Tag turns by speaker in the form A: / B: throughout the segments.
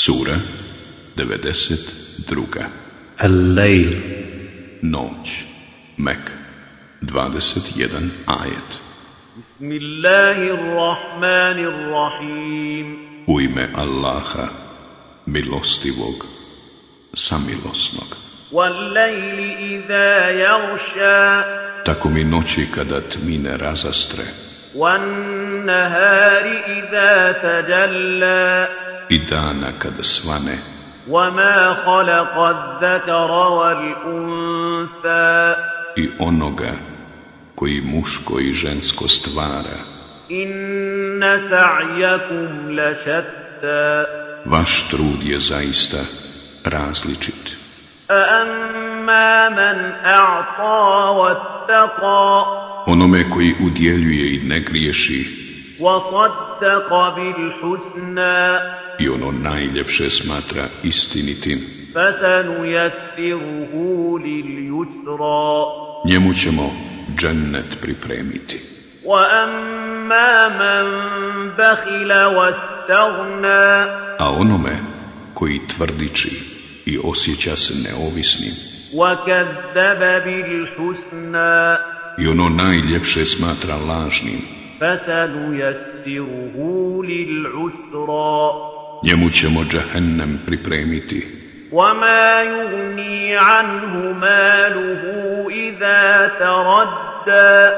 A: Sura 92.
B: Al-Layl.
A: Noć. Mek. 21 ajet.
C: Bismillahirrahmanirrahim.
A: U ime Allaha milostivog samilosnog.
C: Wal-layli idha yaghsha.
A: Tako mi noći kada tmine razastre.
C: Wan-nahari idha tajalla
A: i dana kada svane
C: وما خلق الذكر والأنثى
A: i onoga koji muško i žensko stvara
C: إن سعيكم لشتى
A: vaš trud je zaista različit
C: فأما من أعطى واتقى
A: onome koji udjeljuje i ne griješi
C: وصدق بالحسنى
A: i ono najljepše smatra istinitim. Njemu ćemo džennet pripremiti. A onome koji tvrdiči i osjeća se neovisnim. I ono najljepše smatra lažnim.
C: فسنيسره للعسرى
A: njemu ćemo džehennem pripremiti
C: وما يغني عنه ماله إذا تردى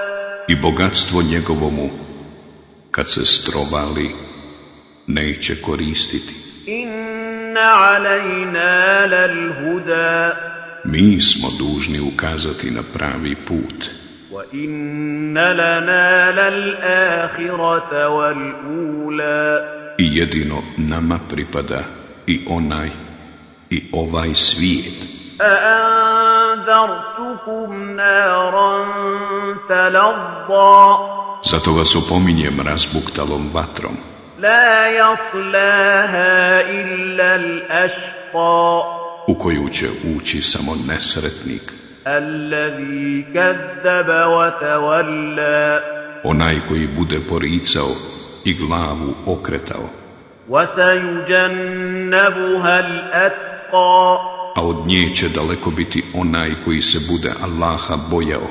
A: i bogatstvo njegovomu kad se strovali neće koristiti
C: إن علينا للهدى
A: mi smo dužni ukazati na pravi put
C: وإن لنا للآخرة والأولى
A: i jedino nama pripada i onaj i ovaj svijet
C: أأنذرتكم نارا تلظى
A: zato vas opominjem razbuktalom vatrom
C: لا يصلاها إلا الأشقى
A: u koju će ući samo nesretnik
C: الذي كذب وتولى
A: Onaj koji bude poricao i glavu okretao. A od nje će daleko biti onaj koji se bude Allaha bojao.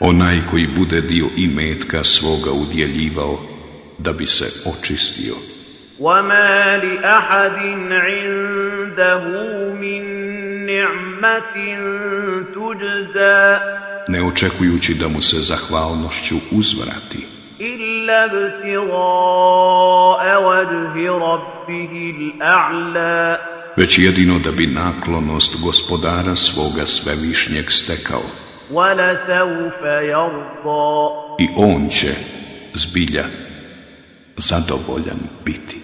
A: Onaj koji bude dio imetka svoga udjeljivao da bi se očistio.
C: وما لأحد عنده من نعمة تجزى
A: ne očekujući da mu se zahvalnošću uzvrati
C: إلا ابتغاء وجه ربه الأعلى
A: već jedino da bi naklonost gospodara svoga svevišnjeg stekao
C: ولسوف يرضى
A: i on će zbilja zadovoljan biti